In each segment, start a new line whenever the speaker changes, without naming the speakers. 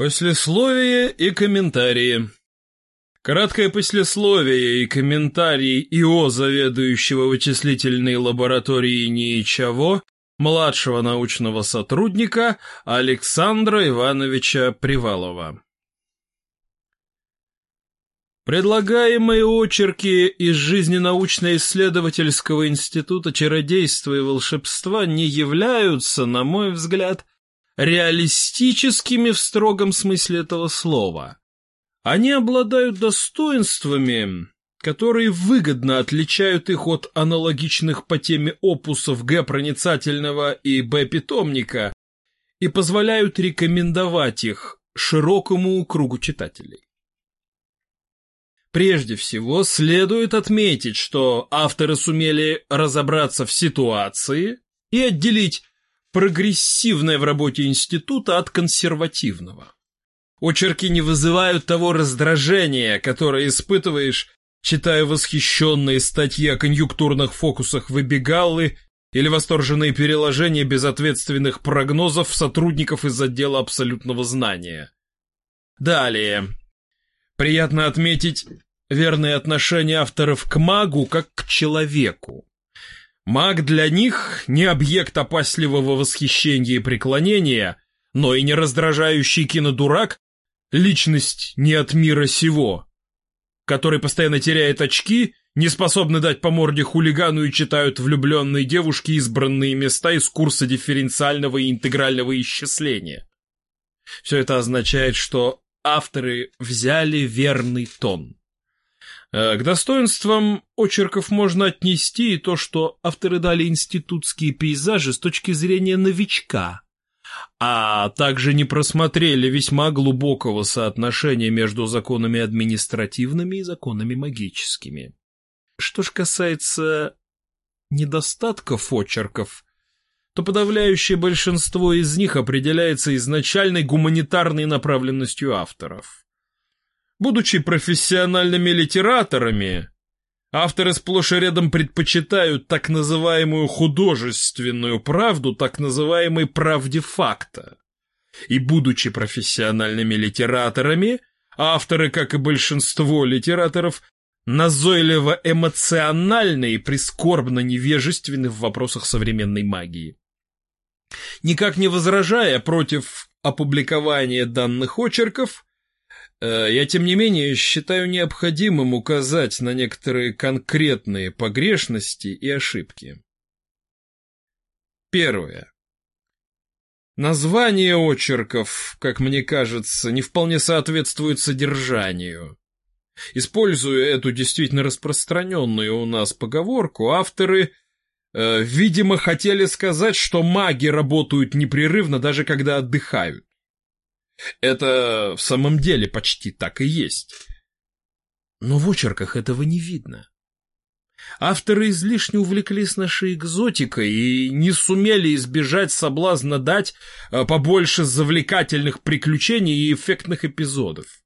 Послесловие и комментарии. Краткое послесловие и комментарий ИО заведующего вычислительной лабораторией НИИЧАВО, младшего научного сотрудника Александра Ивановича Привалова. Предлагаемые очерки из жизни научно-исследовательского института чародейства и волшебства не являются, на мой взгляд, реалистическими в строгом смысле этого слова. Они обладают достоинствами, которые выгодно отличают их от аналогичных по теме опусов Г-проницательного и Б-питомника и позволяют рекомендовать их широкому кругу читателей. Прежде всего, следует отметить, что авторы сумели разобраться в ситуации и отделить прогрессивное в работе института от консервативного. Очерки не вызывают того раздражения, которое испытываешь, читая восхищенные статьи о конъюнктурных фокусах выбегаллы или восторженные переложения безответственных прогнозов сотрудников из отдела абсолютного знания. Далее. Приятно отметить верное отношение авторов к магу как к человеку. Маг для них не объект опасливого восхищения и преклонения, но и не раздражающий кинодурак, личность не от мира сего, который постоянно теряет очки, не способны дать по морде хулигану и читают влюбленные девушки избранные места из курса дифференциального и интегрального исчисления. Все это означает, что авторы взяли верный тон. Э, к достоинствам очерков можно отнести и то, что авторы дали институтские пейзажи с точки зрения новичка, а также не просмотрели весьма глубокого соотношения между законами административными и законами магическими. Что ж касается недостатков очерков, то подавляющее большинство из них определяется изначальной гуманитарной направленностью авторов. Будучи профессиональными литераторами, авторы сплошь и рядом предпочитают так называемую художественную правду так называемой правде факта. И будучи профессиональными литераторами, авторы, как и большинство литераторов, назойливо эмоциональны и прискорбно невежественны в вопросах современной магии. Никак не возражая против опубликования данных очерков, я, тем не менее, считаю необходимым указать на некоторые конкретные погрешности и ошибки. Первое. Название очерков, как мне кажется, не вполне соответствует содержанию. Используя эту действительно распространенную у нас поговорку, авторы, э, видимо, хотели сказать, что маги работают непрерывно, даже когда отдыхают. Это в самом деле почти так и есть. Но в очерках этого не видно. Авторы излишне увлеклись нашей экзотикой и не сумели избежать соблазна дать э, побольше завлекательных приключений и эффектных эпизодов.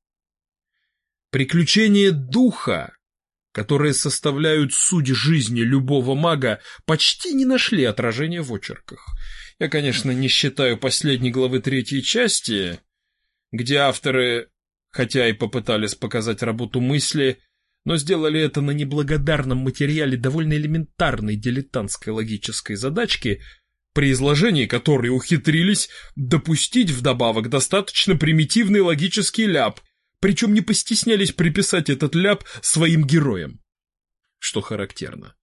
Приключения духа, которые составляют суть жизни любого мага, почти не нашли отражения в очерках. Я, конечно, не считаю последней главы третьей части, где авторы, хотя и попытались показать работу мысли, но сделали это на неблагодарном материале довольно элементарной дилетантской логической задачки, при изложении которой ухитрились допустить вдобавок достаточно примитивный логический ляп, причем не постеснялись приписать этот ляп своим героям. Что характерно.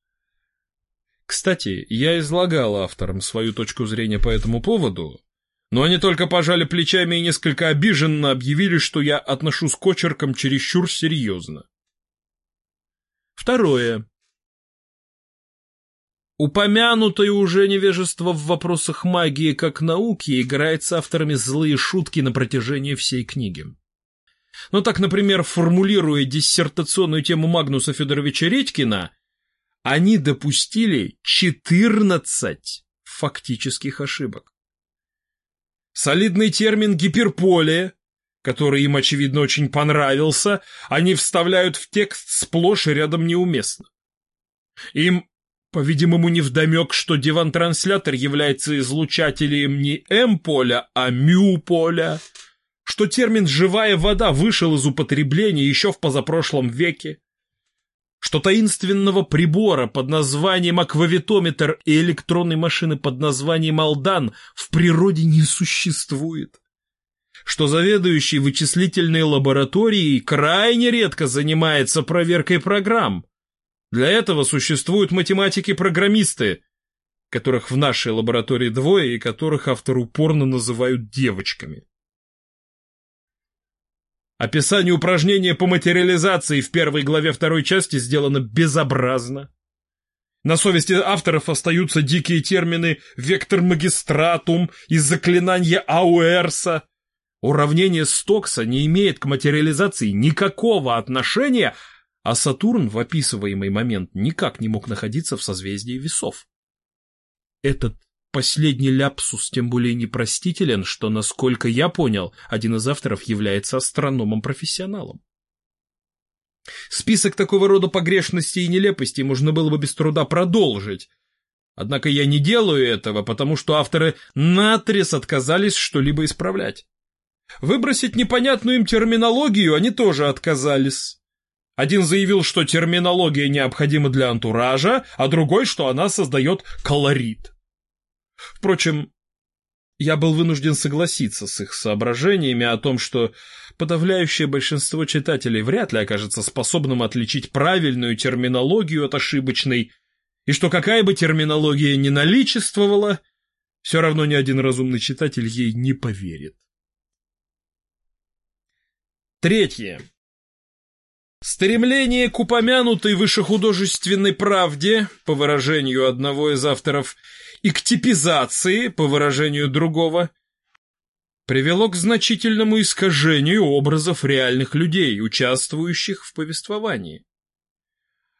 Кстати, я излагал авторам свою точку зрения по этому поводу, но они только пожали плечами и несколько обиженно объявили, что я отношусь к очеркам чересчур серьезно. Второе. Упомянутое уже невежество в вопросах магии как науки играет с авторами злые шутки на протяжении всей книги. Ну так, например, формулируя диссертационную тему Магнуса Федоровича Редькина, они допустили 14 фактических ошибок. Солидный термин «гиперполе», который им, очевидно, очень понравился, они вставляют в текст сплошь и рядом неуместно. Им, по-видимому, невдомек, что диван-транслятор является излучателем не М-поля, а Мю-поля, что термин «живая вода» вышел из употребления еще в позапрошлом веке, что таинственного прибора под названием аквавитометр и электронной машины под названием Алдан в природе не существует, что заведующий вычислительной лабораторией крайне редко занимается проверкой программ. Для этого существуют математики-программисты, которых в нашей лаборатории двое и которых автор упорно называют девочками. Описание упражнения по материализации в первой главе второй части сделано безобразно. На совести авторов остаются дикие термины «вектор магистратум» и «заклинание Ауэрса». Уравнение Стокса не имеет к материализации никакого отношения, а Сатурн в описываемый момент никак не мог находиться в созвездии весов. Этот Последний ляпсус тем более непростителен, что, насколько я понял, один из авторов является астрономом-профессионалом. Список такого рода погрешностей и нелепостей можно было бы без труда продолжить. Однако я не делаю этого, потому что авторы наотрез отказались что-либо исправлять. Выбросить непонятную им терминологию они тоже отказались. Один заявил, что терминология необходима для антуража, а другой, что она создает колорит. Впрочем, я был вынужден согласиться с их соображениями о том, что подавляющее большинство читателей вряд ли окажется способным отличить правильную терминологию от ошибочной, и что какая бы терминология ни наличествовала, все равно ни один разумный читатель ей не поверит. Третье. Стремление к упомянутой вышехудожественной правде, по выражению одного из авторов, и к типизации, по выражению другого, привело к значительному искажению образов реальных людей, участвующих в повествовании.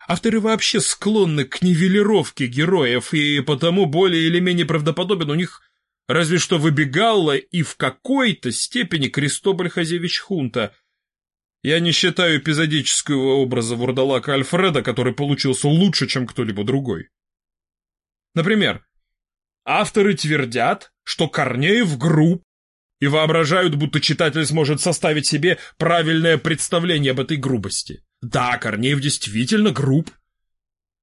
Авторы вообще склонны к нивелировке героев, и потому более или менее правдоподобен у них разве что выбегалла и в какой-то степени Кристоболь Хазевич Хунта, я не считаю эпизодического образа вурдалака Альфреда, который получился лучше, чем кто-либо другой. Например, авторы твердят, что Корнеев груб, и воображают, будто читатель сможет составить себе правильное представление об этой грубости. Да, Корнеев действительно груб.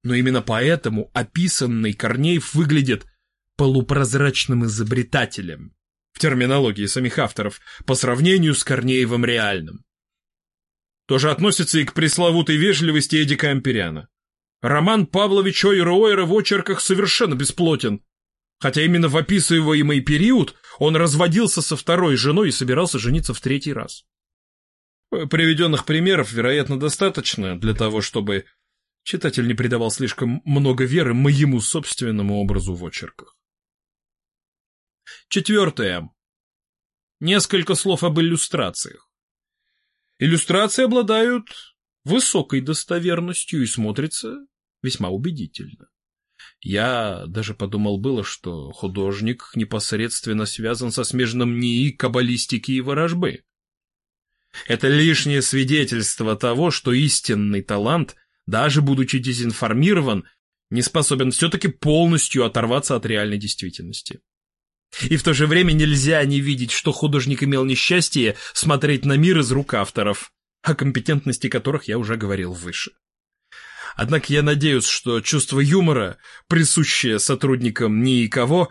Но именно поэтому описанный Корнеев выглядит полупрозрачным изобретателем в терминологии самих авторов по сравнению с Корнеевым реальным. Тоже относится и к пресловутой вежливости Эдика Ампериана. Роман Павловича Ойра в очерках совершенно бесплотен, хотя именно в описываемый период он разводился со второй женой и собирался жениться в третий раз. Приведенных примеров, вероятно, достаточно для того, чтобы читатель не придавал слишком много веры моему собственному образу в очерках. Четвертое. Несколько слов об иллюстрациях. Иллюстрации обладают высокой достоверностью и смотрятся весьма убедительно. Я даже подумал было, что художник непосредственно связан со смежным НИИ каббалистики и ворожбы. Это лишнее свидетельство того, что истинный талант, даже будучи дезинформирован, не способен все-таки полностью оторваться от реальной действительности. И в то же время нельзя не видеть, что художник имел несчастье смотреть на мир из рук авторов, о компетентности которых я уже говорил выше. Однако я надеюсь, что чувство юмора, присущее сотрудникам никого,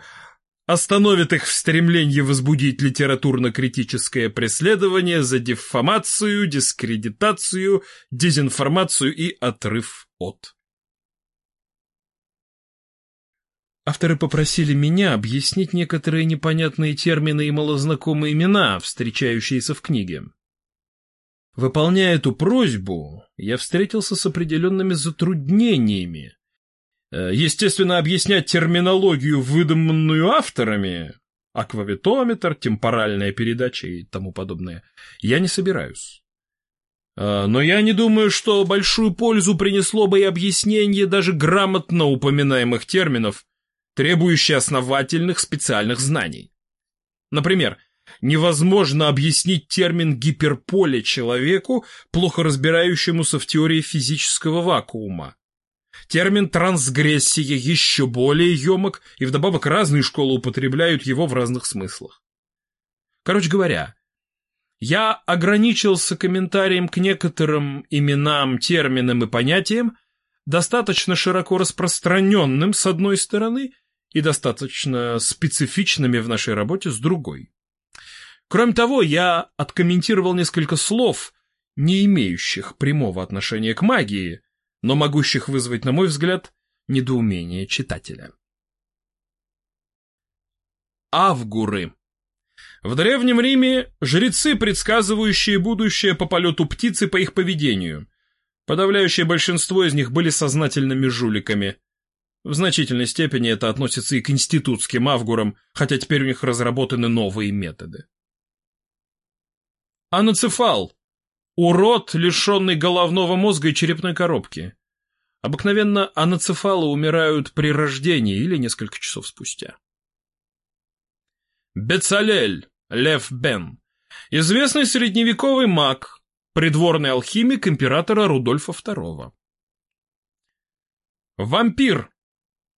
остановит их в стремлении возбудить литературно-критическое преследование за дефамацию, дискредитацию, дезинформацию и отрыв от. Авторы попросили меня объяснить некоторые непонятные термины и малознакомые имена, встречающиеся в книге. Выполняя эту просьбу, я встретился с определенными затруднениями. Э, естественно, объяснять терминологию, выдуманную авторами, аквавитометр, темпоральная передача и тому подобное, я не собираюсь. Э, но я не думаю, что большую пользу принесло бы и объяснение даже грамотно упоминаемых терминов, требующие основательных специальных знаний. Например, невозможно объяснить термин гиперполе человеку, плохо разбирающемуся в теории физического вакуума. Термин трансгрессия еще более емок, и вдобавок разные школы употребляют его в разных смыслах. Короче говоря, Я ограничился комментарием к некоторым именам, терминам и понятиям, достаточно широко распространенным с одной стороны и достаточно специфичными в нашей работе с другой. Кроме того, я откомментировал несколько слов, не имеющих прямого отношения к магии, но могущих вызвать, на мой взгляд, недоумение читателя. Авгуры В Древнем Риме жрецы, предсказывающие будущее по полету птицы по их поведению. Подавляющее большинство из них были сознательными жуликами. В значительной степени это относится и к институтским авгурам, хотя теперь у них разработаны новые методы. Аноцефал. Урод, лишенный головного мозга и черепной коробки. Обыкновенно аноцефалы умирают при рождении или несколько часов спустя. Бецалель, Лев Бен. Известный средневековый маг, придворный алхимик императора Рудольфа II. Вампир.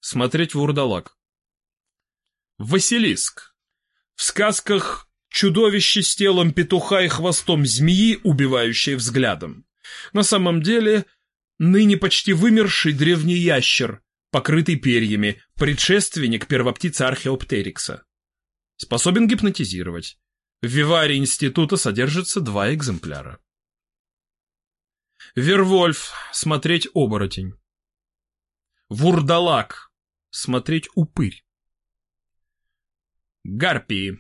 Смотреть вурдалак. Василиск. В сказках чудовище с телом петуха и хвостом змеи, убивающее взглядом. На самом деле, ныне почти вымерший древний ящер, покрытый перьями, предшественник первоптицы Археоптерикса. Способен гипнотизировать. В виваре института содержится два экземпляра. Вервольф. Смотреть оборотень. Вурдалак. Смотреть упырь. Гарпии.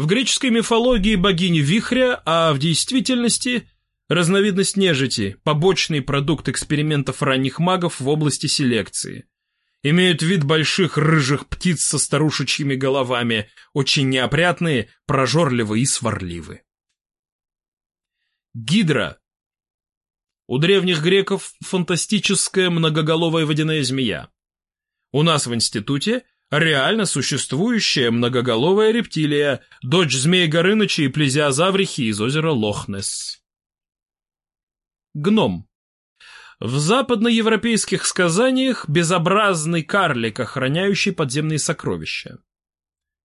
В греческой мифологии богини вихря, а в действительности разновидность нежити, побочный продукт экспериментов ранних магов в области селекции имеют вид больших рыжих птиц со старушечьими головами, очень неопрятные, прожорливые и сварливы. Гидра. У древних греков фантастическая многоголовая водяная змея. У нас в институте реально существующая многоголовая рептилия, дочь змеи Горыныча и плезиозаврихи из озера Лохнес. Гном. В западноевропейских сказаниях безобразный карлик, охраняющий подземные сокровища.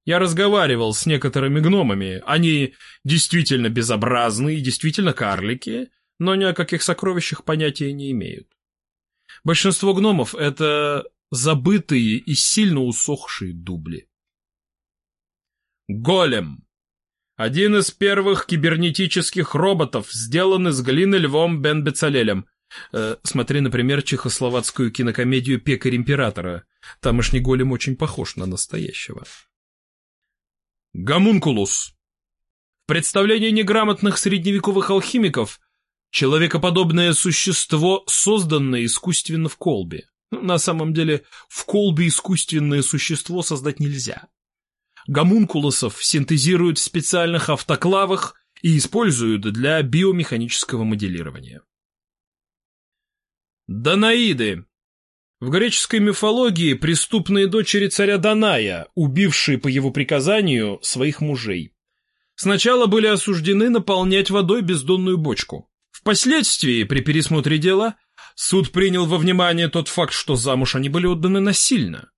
Я разговаривал с некоторыми гномами. Они действительно безобразные, действительно карлики, но ни о каких сокровищах понятия не имеют. Большинство гномов — это забытые и сильно усохшие дубли. Голем. Один из первых кибернетических роботов, сделан из глины Львом Бен Бецалелем, Э, смотри, например, чехословацкую кинокомедию «Пекарь императора». Тамошний голем очень похож на настоящего. Гомункулус. В представлении неграмотных средневековых алхимиков человекоподобное существо, созданное искусственно в колбе. На самом деле, в колбе искусственное существо создать нельзя. Гомункулусов синтезируют в специальных автоклавах и используют для биомеханического моделирования. Данаиды. В греческой мифологии преступные дочери царя Даная, убившие по его приказанию своих мужей. Сначала были осуждены наполнять водой бездонную бочку. Впоследствии, при пересмотре дела, суд принял во внимание тот факт, что замуж они были отданы насильно.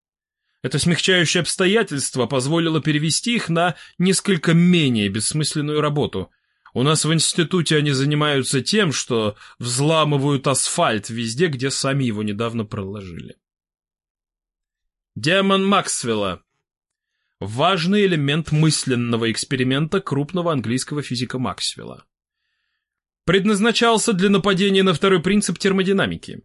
Это смягчающее обстоятельство позволило перевести их на несколько менее бессмысленную работу, у нас в институте они занимаются тем, что взламывают асфальт везде, где сами его недавно проложили. Демон Максвелла. Важный элемент мысленного эксперимента крупного английского физика Максвелла. Предназначался для нападения на второй принцип термодинамики.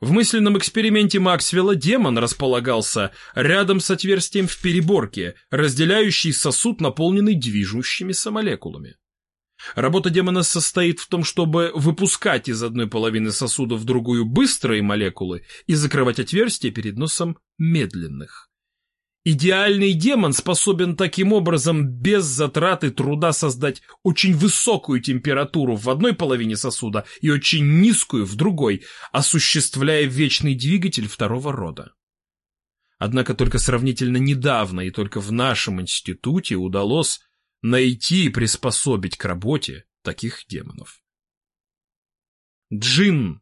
В мысленном эксперименте Максвелла демон располагался рядом с отверстием в переборке, разделяющий сосуд, наполненный движущимися молекулами. Работа демона состоит в том, чтобы выпускать из одной половины сосуда в другую быстрые молекулы и закрывать отверстия перед носом медленных. Идеальный демон способен таким образом без затраты труда создать очень высокую температуру в одной половине сосуда и очень низкую в другой, осуществляя вечный двигатель второго рода. Однако только сравнительно недавно и только в нашем институте удалось найти и приспособить к работе таких демонов. Джин.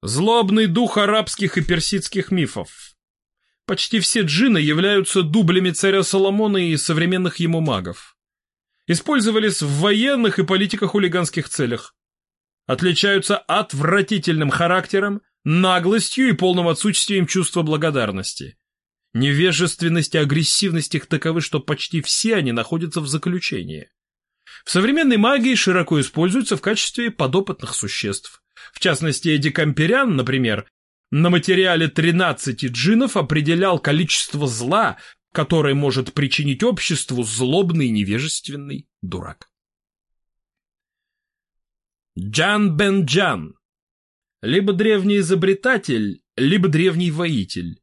Злобный дух арабских и персидских мифов. Почти все джинны являются дублями царя Соломона и современных ему магов. использовались в военных и политико-хулиганских целях. Отличаются отвратительным характером, наглостью и полным отсутствием чувства благодарности. Невежественность и агрессивность их таковы, что почти все они находятся в заключении. В современной магии широко используются в качестве подопытных существ. В частности, Эдди Камперян, например, на материале 13 джинов определял количество зла, которое может причинить обществу злобный невежественный дурак. Джан Бен Джан. Либо древний изобретатель, либо древний воитель.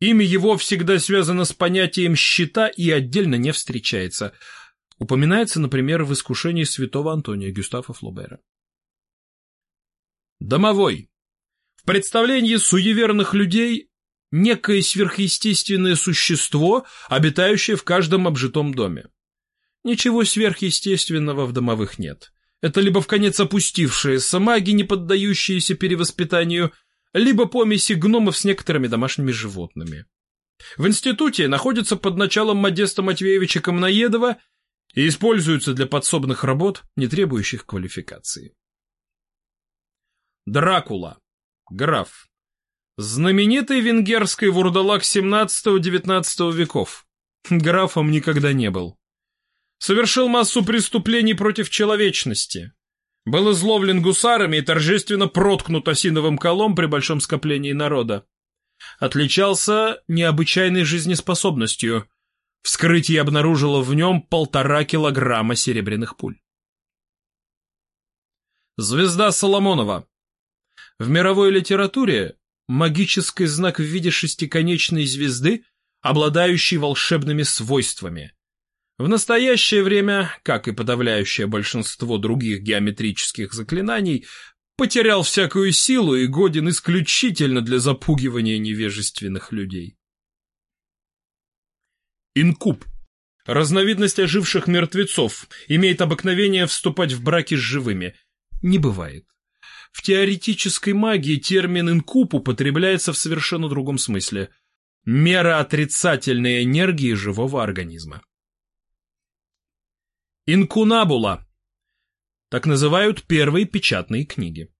Имя его всегда связано с понятием «щита» и отдельно не встречается. Упоминается, например, в искушении святого Антония Гюстава Флобера. Домовой. В представлении суеверных людей некое сверхъестественное существо, обитающее в каждом обжитом доме. Ничего сверхъестественного в домовых нет. Это либо в конец опустившиеся маги, не поддающиеся перевоспитанию, либо помеси гномов с некоторыми домашними животными. В институте находится под началом Модеста Матвеевича Комноедова и используются для подсобных работ, не требующих квалификации. Дракула. Граф. Знаменитый венгерский вурдалак 17-19 веков. Графом никогда не был. Совершил массу преступлений против человечности. Был изловлен гусарами и торжественно проткнут осиновым колом при большом скоплении народа. Отличался необычайной жизнеспособностью. Вскрытие обнаружило в нем полтора килограмма серебряных пуль. Звезда Соломонова. В мировой литературе магический знак в виде шестиконечной звезды, обладающей волшебными свойствами. В настоящее время, как и подавляющее большинство других геометрических заклинаний, потерял всякую силу и годен исключительно для запугивания невежественных людей. Инкуб. Разновидность оживших мертвецов, имеет обыкновение вступать в браки с живыми. Не бывает. В теоретической магии термин «инкуб» употребляется в совершенно другом смысле. Мера отрицательной энергии живого организма. Инкунабула. Так называют первые печатные книги.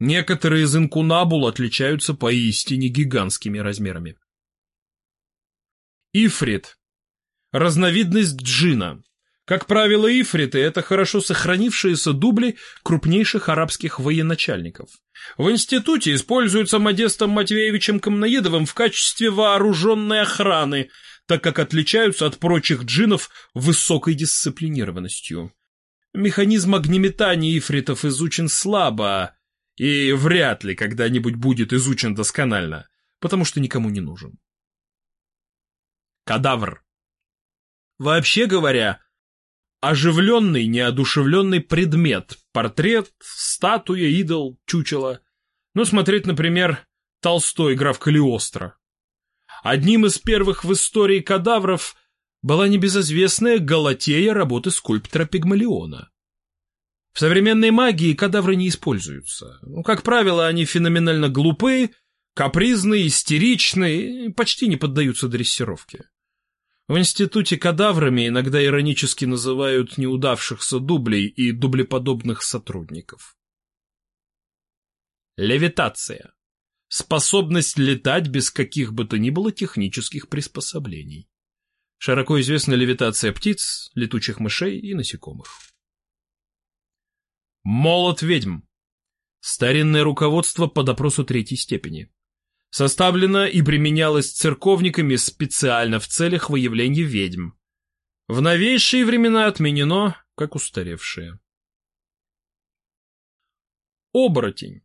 Некоторые из инкунабул отличаются поистине гигантскими размерами. Ифрит. Разновидность джина. Как правило, ифриты – это хорошо сохранившиеся дубли крупнейших арабских военачальников. В институте используются Модестом Матвеевичем Комноедовым в качестве вооруженной охраны, так как отличаются от прочих джинов высокой дисциплинированностью. Механизм огнеметания ифритов изучен слабо и вряд ли когда-нибудь будет изучен досконально, потому что никому не нужен. Кадавр. Вообще говоря, оживленный, неодушевленный предмет, портрет, статуя, идол, чучело. Ну, смотреть, например, Толстой граф Калиостро. Одним из первых в истории кадавров была небезызвестная Галатея работы скульптора Пигмалиона. В современной магии кадавры не используются. Ну, как правило, они феноменально глупые, капризные, истеричные, почти не поддаются дрессировке. В институте кадаврами иногда иронически называют неудавшихся дублей и дублеподобных сотрудников. Левитация. Способность летать без каких бы то ни было технических приспособлений. Широко известна левитация птиц, летучих мышей и насекомых. Молот ведьм. Старинное руководство по допросу третьей степени составлена и применялась церковниками специально в целях выявления ведьм. В новейшие времена отменено, как устаревшее. Оборотень.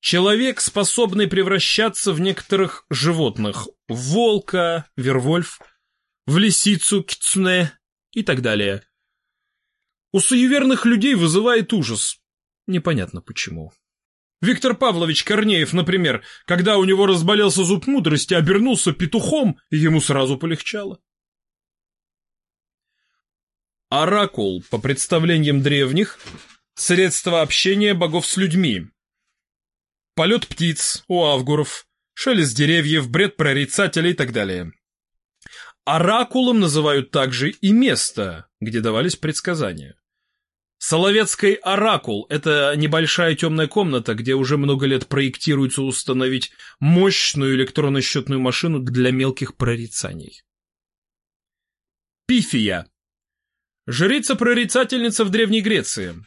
Человек, способный превращаться в некоторых животных, в волка, вервольф, в лисицу, кицуне и так далее. У суеверных людей вызывает ужас. Непонятно почему. Виктор Павлович Корнеев, например, когда у него разболелся зуб мудрости, обернулся петухом, и ему сразу полегчало. Оракул, по представлениям древних, средство общения богов с людьми. Полет птиц у авгуров, шелест деревьев, бред прорицателей и так далее. Оракулом называют также и место, где давались предсказания. Соловецкий оракул – это небольшая темная комната, где уже много лет проектируется установить мощную электронно-счетную машину для мелких прорицаний. Пифия. Жрица-прорицательница в Древней Греции.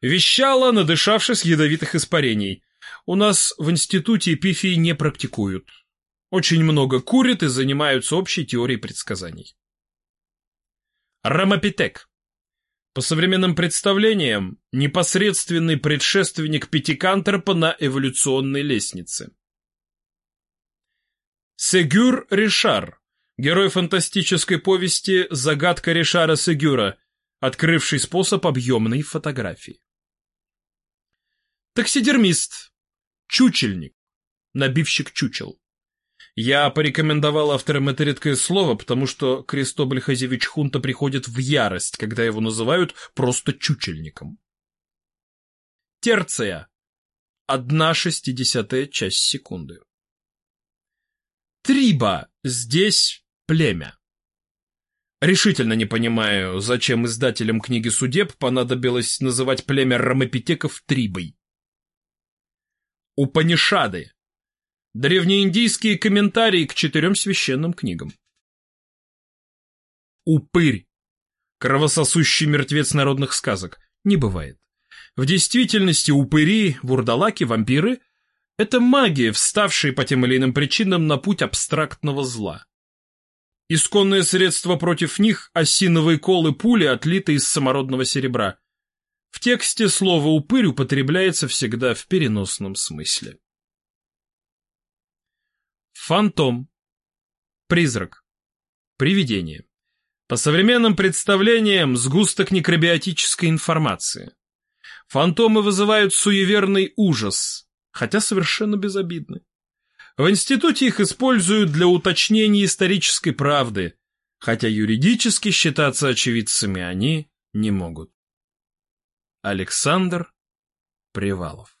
Вещала, надышавшись ядовитых испарений. У нас в институте пифии не практикуют. Очень много курят и занимаются общей теорией предсказаний. Рамапитек. По современным представлениям, непосредственный предшественник Пятикантропа на эволюционной лестнице. Сегюр Ришар, герой фантастической повести «Загадка Ришара Сегюра», открывший способ объемной фотографии. Таксидермист, чучельник, набивщик чучел. Я порекомендовал авторам это редкое слово, потому что Крестоболь Хазевич Хунта приходит в ярость, когда его называют просто чучельником. Терция. Одна шестидесятая часть секунды. Триба. Здесь племя. Решительно не понимаю, зачем издателям книги судеб понадобилось называть племя ромапитеков Трибой. Упанишады. Древнеиндийские комментарии к четырем священным книгам. Упырь. Кровососущий мертвец народных сказок. Не бывает. В действительности упыри, вурдалаки, вампиры – это магия, вставшие по тем или иным причинам на путь абстрактного зла. Исконное средство против них – осиновые колы пули, отлитые из самородного серебра. В тексте слово «упырь» употребляется всегда в переносном смысле. Фантом. Призрак. Привидение. По современным представлениям, сгусток некробиотической информации. Фантомы вызывают суеверный ужас, хотя совершенно безобидны. В институте их используют для уточнения исторической правды, хотя юридически считаться очевидцами они не могут. Александр Привалов